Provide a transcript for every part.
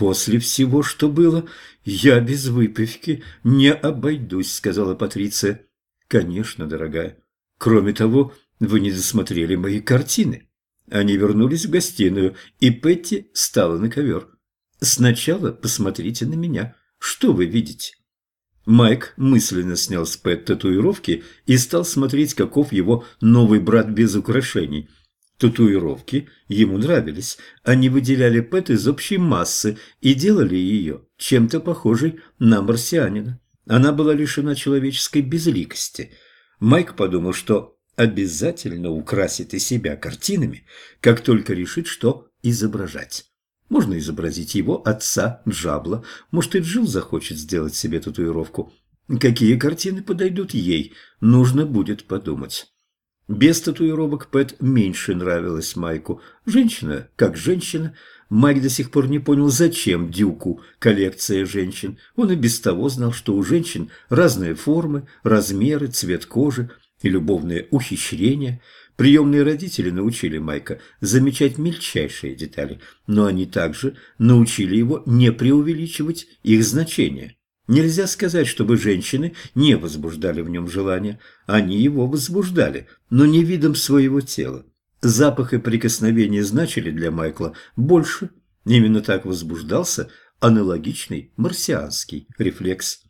«После всего, что было, я без выпивки не обойдусь», — сказала Патриция. «Конечно, дорогая. Кроме того, вы не досмотрели мои картины». Они вернулись в гостиную, и Петти стала на ковер. «Сначала посмотрите на меня. Что вы видите?» Майк мысленно снял с Пэт татуировки и стал смотреть, каков его новый брат без украшений. Татуировки ему нравились. Они выделяли Пэт из общей массы и делали ее чем-то похожей на марсианина. Она была лишена человеческой безликости. Майк подумал, что обязательно украсит и себя картинами, как только решит, что изображать. Можно изобразить его отца Джабла, может и Джилл захочет сделать себе татуировку. Какие картины подойдут ей, нужно будет подумать. Без татуировок Пэт меньше нравилась Майку. Женщина как женщина. Майк до сих пор не понял, зачем Дюку коллекция женщин. Он и без того знал, что у женщин разные формы, размеры, цвет кожи и любовные ухищрения. Приемные родители научили Майка замечать мельчайшие детали, но они также научили его не преувеличивать их значение. Нельзя сказать, чтобы женщины не возбуждали в нем желания. Они его возбуждали, но не видом своего тела. Запах и прикосновение значили для Майкла больше. Именно так возбуждался аналогичный марсианский рефлекс.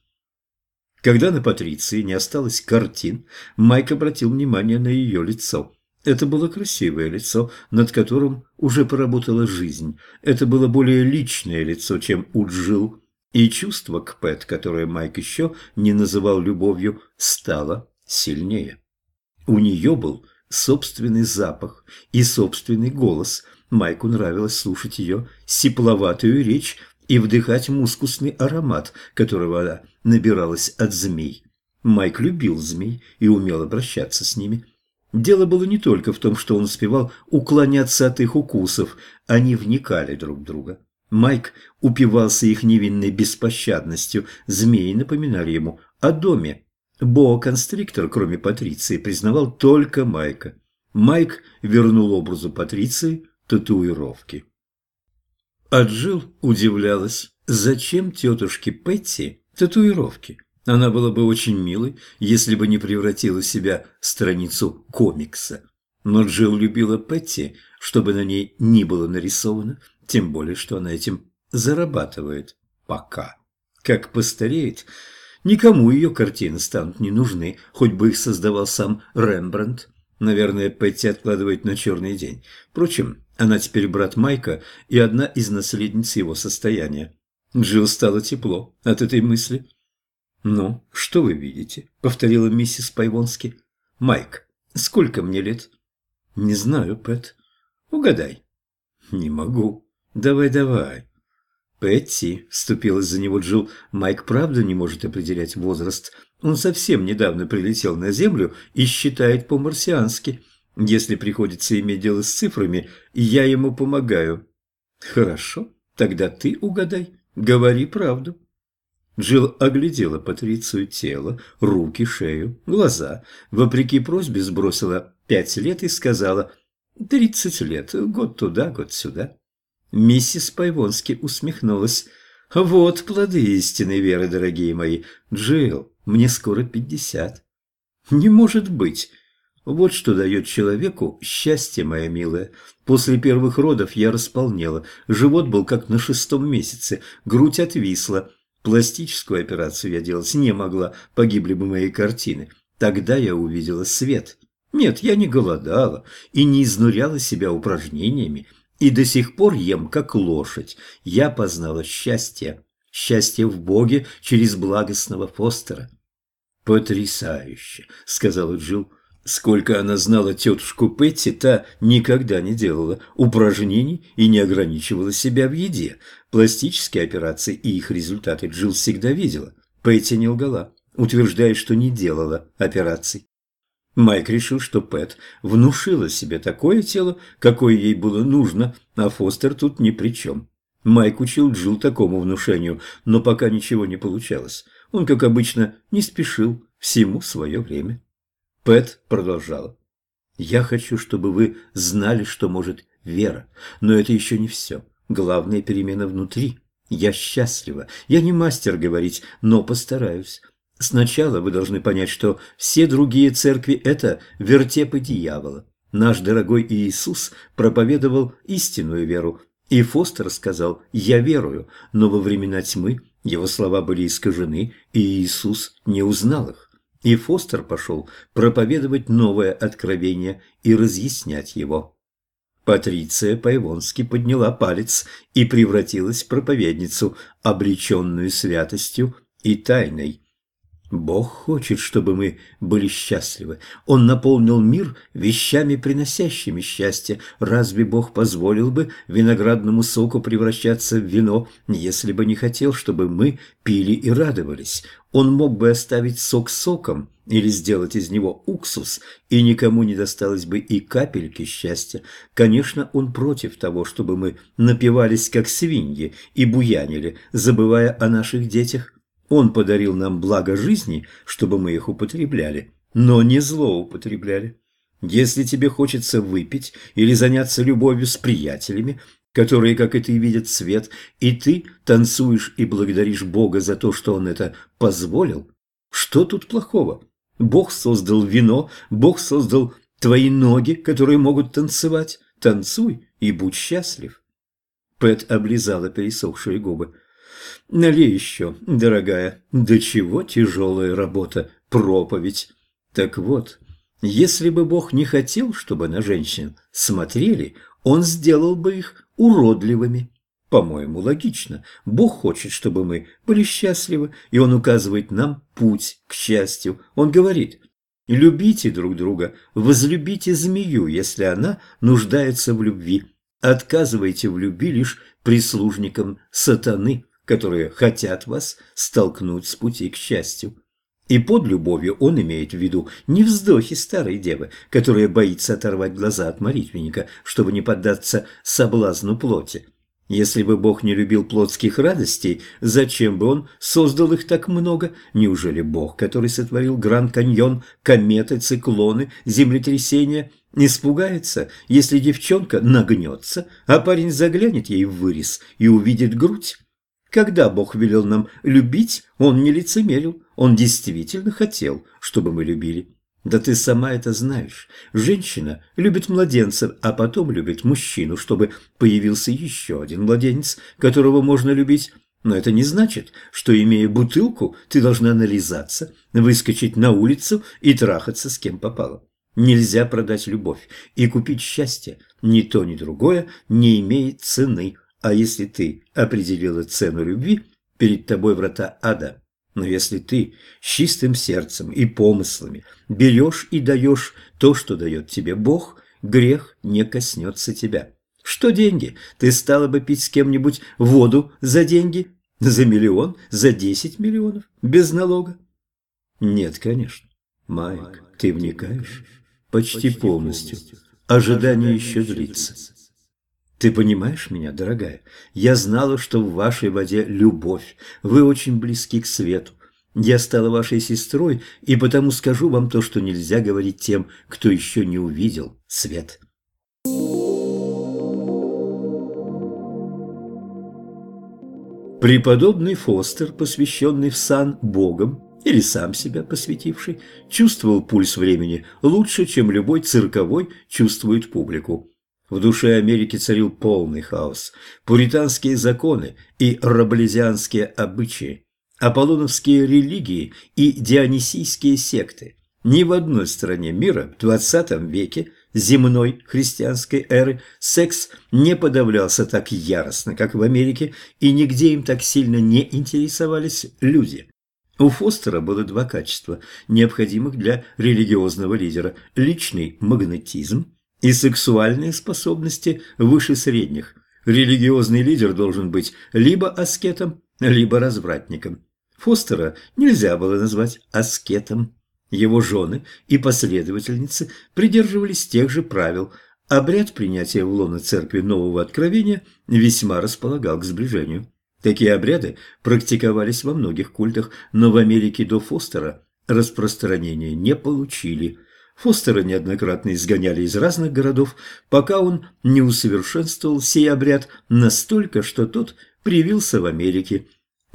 Когда на Патриции не осталось картин, Майк обратил внимание на ее лицо. Это было красивое лицо, над которым уже поработала жизнь. Это было более личное лицо, чем у Джилл и чувство к Пэт, которое Майк еще не называл любовью, стало сильнее. У нее был собственный запах и собственный голос. Майку нравилось слушать ее сипловатую речь и вдыхать мускусный аромат, которого она набиралась от змей. Майк любил змей и умел обращаться с ними. Дело было не только в том, что он успевал уклоняться от их укусов, они вникали друг в друга. Майк упивался их невинной беспощадностью. Змеи напоминали ему о доме. Боа-констриктор, кроме Патриции, признавал только Майка. Майк вернул образу Патриции татуировки. А Джилл удивлялась, зачем тетушке Петти татуировки. Она была бы очень милой, если бы не превратила себя в страницу комикса. Но Джилл любила Петти, чтобы на ней не было нарисовано, тем более, что она этим зарабатывает. Пока. Как постареет, никому ее картины станут не нужны, хоть бы их создавал сам Рембрандт. Наверное, Петти откладывает на черный день. Впрочем, она теперь брат Майка и одна из наследниц его состояния. Джилл стало тепло от этой мысли. «Ну, что вы видите?» — повторила миссис Пайвонски. «Майк, сколько мне лет?» «Не знаю, Пэт. Угадай». «Не могу». «Давай-давай». «Петти», — вступилась за него Джилл, — «Майк правда не может определять возраст. Он совсем недавно прилетел на Землю и считает по-марсиански. Если приходится иметь дело с цифрами, я ему помогаю». «Хорошо, тогда ты угадай. Говори правду». Джилл оглядела Патрицию тело, руки, шею, глаза. Вопреки просьбе сбросила пять лет и сказала «тридцать лет, год туда, год сюда». Миссис Пайвонски усмехнулась. «Вот плоды истинной веры, дорогие мои. Джилл, мне скоро пятьдесят». «Не может быть!» Вот что дает человеку счастье, моя милая. После первых родов я располнела. Живот был как на шестом месяце, грудь отвисла. Пластическую операцию я делать не могла, погибли бы мои картины. Тогда я увидела свет. Нет, я не голодала и не изнуряла себя упражнениями. И до сих пор ем, как лошадь. Я познала счастье. Счастье в Боге через благостного Фостера. «Потрясающе!» — сказала Джилл. Сколько она знала тетушку Петти, та никогда не делала упражнений и не ограничивала себя в еде. Пластические операции и их результаты Джилл всегда видела. Петти не лгала, утверждая, что не делала операций. Майк решил, что Пэт внушила себе такое тело, какое ей было нужно, а Фостер тут ни при чем. Майк учил Джилл такому внушению, но пока ничего не получалось. Он, как обычно, не спешил, всему свое время. Пэт продолжала. «Я хочу, чтобы вы знали, что может вера, но это еще не все. Главная перемена внутри. Я счастлива. Я не мастер говорить, но постараюсь. Сначала вы должны понять, что все другие церкви – это вертепы дьявола. Наш дорогой Иисус проповедовал истинную веру, и Фостер сказал «Я верую», но во времена тьмы его слова были искажены, и Иисус не узнал их. И Фостер пошел проповедовать новое откровение и разъяснять его. Патриция по-ивонски подняла палец и превратилась в проповедницу, облеченную святостью и тайной. Бог хочет, чтобы мы были счастливы. Он наполнил мир вещами, приносящими счастье. Разве Бог позволил бы виноградному соку превращаться в вино, если бы не хотел, чтобы мы пили и радовались? Он мог бы оставить сок соком или сделать из него уксус, и никому не досталось бы и капельки счастья. Конечно, он против того, чтобы мы напивались как свиньи и буянили, забывая о наших детях. Он подарил нам благо жизни, чтобы мы их употребляли, но не злоупотребляли. Если тебе хочется выпить или заняться любовью с приятелями, которые, как и ты, видят свет, и ты танцуешь и благодаришь Бога за то, что Он это позволил, что тут плохого? Бог создал вино, Бог создал твои ноги, которые могут танцевать. Танцуй и будь счастлив. Пэт облизала пересохшие губы. Налей еще, дорогая, до чего тяжелая работа, проповедь. Так вот, если бы Бог не хотел, чтобы на женщин смотрели, Он сделал бы их уродливыми. По-моему, логично. Бог хочет, чтобы мы были счастливы, и Он указывает нам путь к счастью. Он говорит, любите друг друга, возлюбите змею, если она нуждается в любви. Отказывайте в любви лишь прислужникам сатаны которые хотят вас столкнуть с пути к счастью. И под любовью он имеет в виду не вздохи старой девы, которая боится оторвать глаза от молитвенника, чтобы не поддаться соблазну плоти. Если бы Бог не любил плотских радостей, зачем бы Он создал их так много? Неужели Бог, который сотворил Гранд-Каньон, кометы, циклоны, землетрясения, испугается, если девчонка нагнется, а парень заглянет ей в вырез и увидит грудь? Когда Бог велел нам любить, Он не лицемерил, Он действительно хотел, чтобы мы любили. Да ты сама это знаешь. Женщина любит младенца, а потом любит мужчину, чтобы появился еще один младенец, которого можно любить. Но это не значит, что, имея бутылку, ты должна нализаться, выскочить на улицу и трахаться с кем попало. Нельзя продать любовь и купить счастье. Ни то, ни другое не имеет цены. А если ты определила цену любви, перед тобой врата ада. Но если ты с чистым сердцем и помыслами берешь и даешь то, что дает тебе Бог, грех не коснется тебя. Что деньги? Ты стала бы пить с кем-нибудь воду за деньги? За миллион? За десять миллионов? Без налога? Нет, конечно. Майк, ты вникаешь? Почти полностью. Ожидание еще длится. Ты понимаешь меня, дорогая? Я знала, что в вашей воде любовь. Вы очень близки к свету. Я стала вашей сестрой, и потому скажу вам то, что нельзя говорить тем, кто еще не увидел свет. Преподобный Фостер, посвященный в сан Богом, или сам себя посвятивший, чувствовал пульс времени лучше, чем любой цирковой чувствует публику. В душе Америки царил полный хаос. Пуританские законы и раблезианские обычаи, аполлоновские религии и дионисийские секты. Ни в одной стране мира в XX веке земной христианской эры секс не подавлялся так яростно, как в Америке, и нигде им так сильно не интересовались люди. У Фостера было два качества, необходимых для религиозного лидера – личный магнетизм и сексуальные способности выше средних. Религиозный лидер должен быть либо аскетом, либо развратником. Фостера нельзя было назвать аскетом. Его жены и последовательницы придерживались тех же правил. Обряд принятия в лоно церкви нового откровения весьма располагал к сближению. Такие обряды практиковались во многих культах, но в Америке до Фостера распространения не получили – Фостера неоднократно изгоняли из разных городов, пока он не усовершенствовал сей обряд настолько, что тот привился в Америке.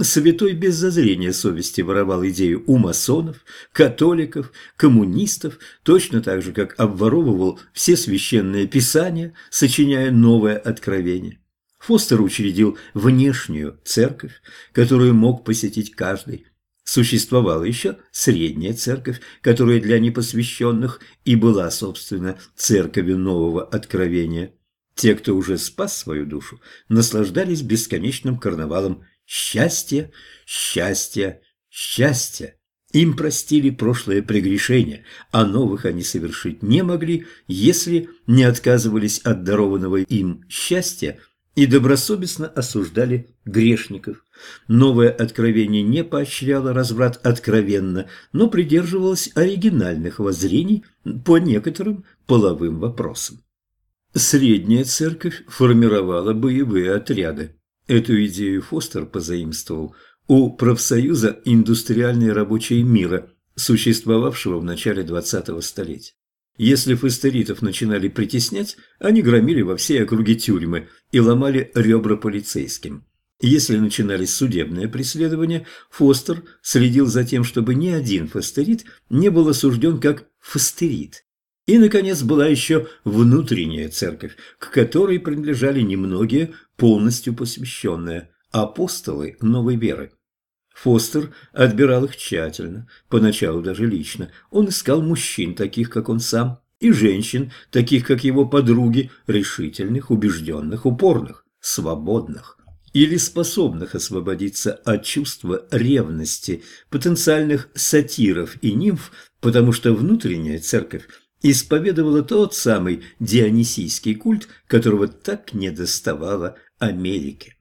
Святой без зазрения совести воровал идею у масонов, католиков, коммунистов, точно так же, как обворовывал все священные писания, сочиняя новое откровение. Фостер учредил внешнюю церковь, которую мог посетить каждый. Существовала еще средняя церковь, которая для непосвященных и была, собственно, церковью нового откровения. Те, кто уже спас свою душу, наслаждались бесконечным карнавалом счастья, счастья, счастья. Им простили прошлое прегрешение, а новых они совершить не могли, если не отказывались от дарованного им счастья и добросовестно осуждали грешников. Новое откровение не поощряло разврат откровенно, но придерживалось оригинальных воззрений по некоторым половым вопросам. Средняя церковь формировала боевые отряды. Эту идею Фостер позаимствовал у профсоюза «Индустриальные рабочие мира», существовавшего в начале 20-го столетия. Если фастеритов начинали притеснять, они громили во всей округе тюрьмы и ломали ребра полицейским. Если начинались судебные преследования, Фостер следил за тем, чтобы ни один фастерит не был осужден как фастерит. И, наконец, была еще внутренняя церковь, к которой принадлежали немногие, полностью посвященные, апостолы новой веры. Фостер отбирал их тщательно, поначалу даже лично. Он искал мужчин, таких как он сам, и женщин, таких как его подруги, решительных, убежденных, упорных, свободных или способных освободиться от чувства ревности, потенциальных сатиров и нимф, потому что внутренняя церковь исповедовала тот самый дионисийский культ, которого так недоставало Америке.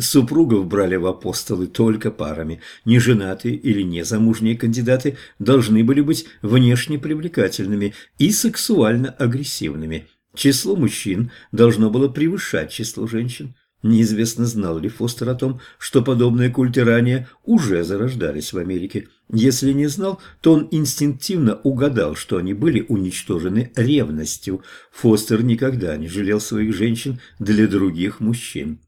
Супругов брали в апостолы только парами. Неженатые или незамужние кандидаты должны были быть внешне привлекательными и сексуально агрессивными. Число мужчин должно было превышать число женщин. Неизвестно, знал ли Фостер о том, что подобные культы ранее уже зарождались в Америке. Если не знал, то он инстинктивно угадал, что они были уничтожены ревностью. Фостер никогда не жалел своих женщин для других мужчин.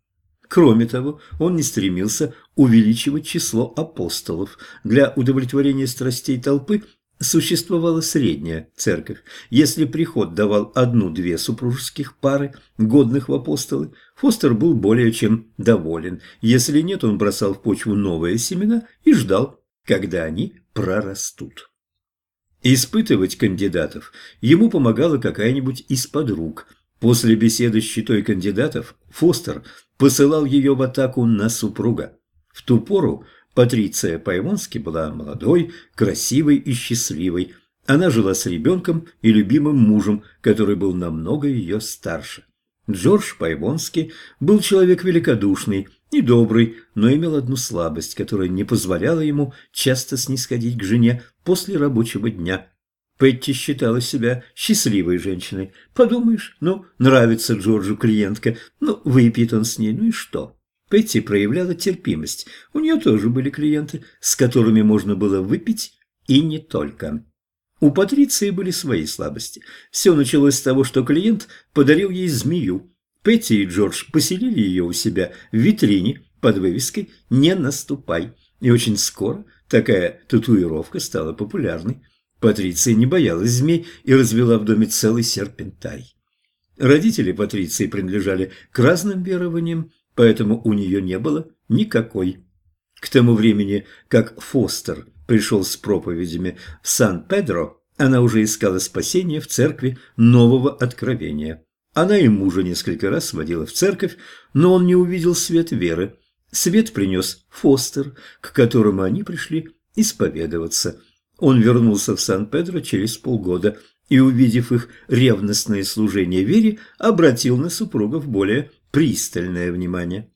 Кроме того, он не стремился увеличивать число апостолов. Для удовлетворения страстей толпы существовала средняя церковь. Если приход давал одну-две супружеских пары, годных в апостолы, Фостер был более чем доволен. Если нет, он бросал в почву новые семена и ждал, когда они прорастут. Испытывать кандидатов ему помогала какая-нибудь из подруг. После беседы с читой кандидатов Фостер посылал ее в атаку на супруга. В ту пору Патриция Паймонски была молодой, красивой и счастливой. Она жила с ребенком и любимым мужем, который был намного ее старше. Джордж Паймонски был человек великодушный и добрый, но имел одну слабость, которая не позволяла ему часто снисходить к жене после рабочего дня. Петти считала себя счастливой женщиной. Подумаешь, ну, нравится Джорджу клиентка, ну, выпьет он с ней, ну и что? Петти проявляла терпимость. У нее тоже были клиенты, с которыми можно было выпить, и не только. У Патриции были свои слабости. Все началось с того, что клиент подарил ей змею. Петти и Джордж поселили ее у себя в витрине под вывеской «Не наступай». И очень скоро такая татуировка стала популярной. Патриция не боялась змей и развела в доме целый серпентарий. Родители Патриции принадлежали к разным верованиям, поэтому у нее не было никакой. К тому времени, как Фостер пришел с проповедями в Сан-Педро, она уже искала спасения в церкви нового откровения. Она и мужа несколько раз водила в церковь, но он не увидел свет веры. Свет принес Фостер, к которому они пришли исповедоваться – он вернулся в Сан-Педро через полгода и, увидев их ревностное служение вере, обратил на супругов более пристальное внимание.